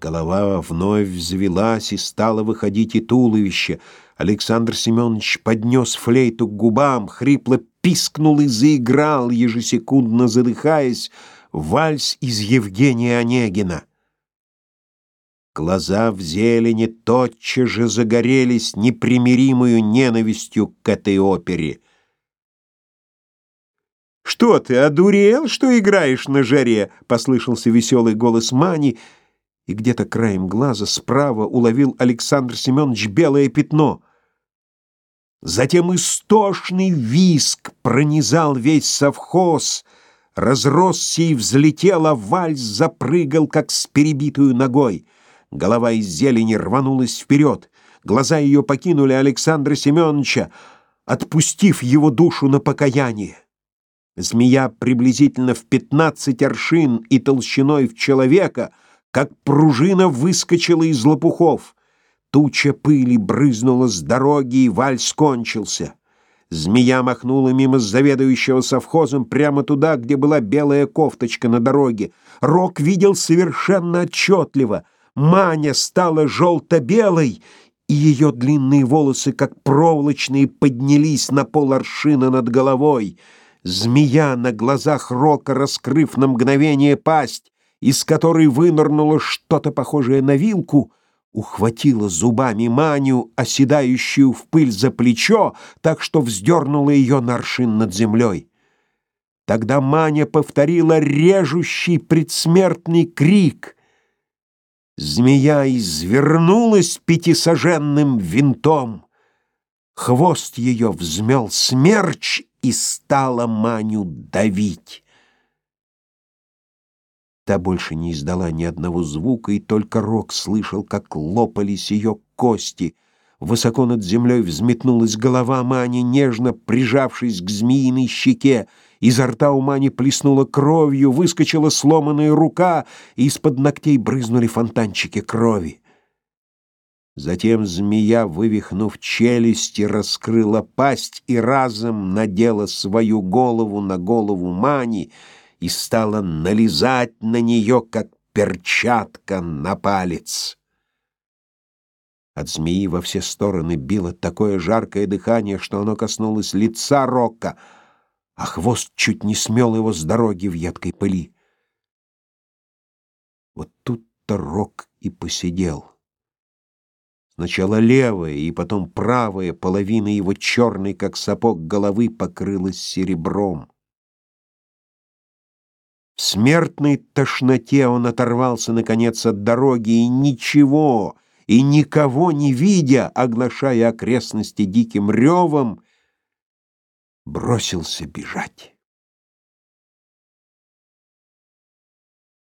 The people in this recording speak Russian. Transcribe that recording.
Голова вновь взвелась и стало выходить и туловище. Александр Семенович поднес флейту к губам, хрипло пискнул и заиграл, ежесекундно задыхаясь, вальс из Евгения Онегина. Глаза в зелени тотчас же загорелись непримиримую ненавистью к этой опере. «Что ты, одурел, что играешь на жаре?» — послышался веселый голос Мани — и где-то краем глаза справа уловил Александр Семенович белое пятно. Затем истошный виск пронизал весь совхоз, разросся и взлетел, а вальс запрыгал, как с перебитую ногой. Голова из зелени рванулась вперед, глаза ее покинули Александра Семеновича, отпустив его душу на покаяние. Змея приблизительно в пятнадцать аршин и толщиной в человека — как пружина выскочила из лопухов. Туча пыли брызнула с дороги, и вальс кончился. Змея махнула мимо заведующего совхозом прямо туда, где была белая кофточка на дороге. Рок видел совершенно отчетливо. Маня стала желто-белой, и ее длинные волосы, как проволочные, поднялись на пол аршина над головой. Змея на глазах Рока, раскрыв на мгновение пасть, из которой вынырнуло что-то похожее на вилку, ухватила зубами Маню, оседающую в пыль за плечо, так что вздернула ее на аршин над землей. Тогда Маня повторила режущий предсмертный крик. Змея извернулась пятисоженным винтом. Хвост ее взмел смерч и стала Маню давить. Та больше не издала ни одного звука, и только Рок слышал, как лопались ее кости. Высоко над землей взметнулась голова Мани, нежно прижавшись к змеиной щеке. Изо рта у Мани плеснула кровью, выскочила сломанная рука, и из-под ногтей брызнули фонтанчики крови. Затем змея, вывихнув челюсти, раскрыла пасть и разом надела свою голову на голову Мани — и стала налезать на нее, как перчатка на палец. От змеи во все стороны било такое жаркое дыхание, что оно коснулось лица Рока, а хвост чуть не смел его с дороги в едкой пыли. Вот тут-то Рок и посидел. Сначала левая и потом правая половина его черной, как сапог головы, покрылась серебром. В смертной тошноте он оторвался, наконец, от дороги, и ничего, и никого не видя, оглашая окрестности диким ревом, бросился бежать.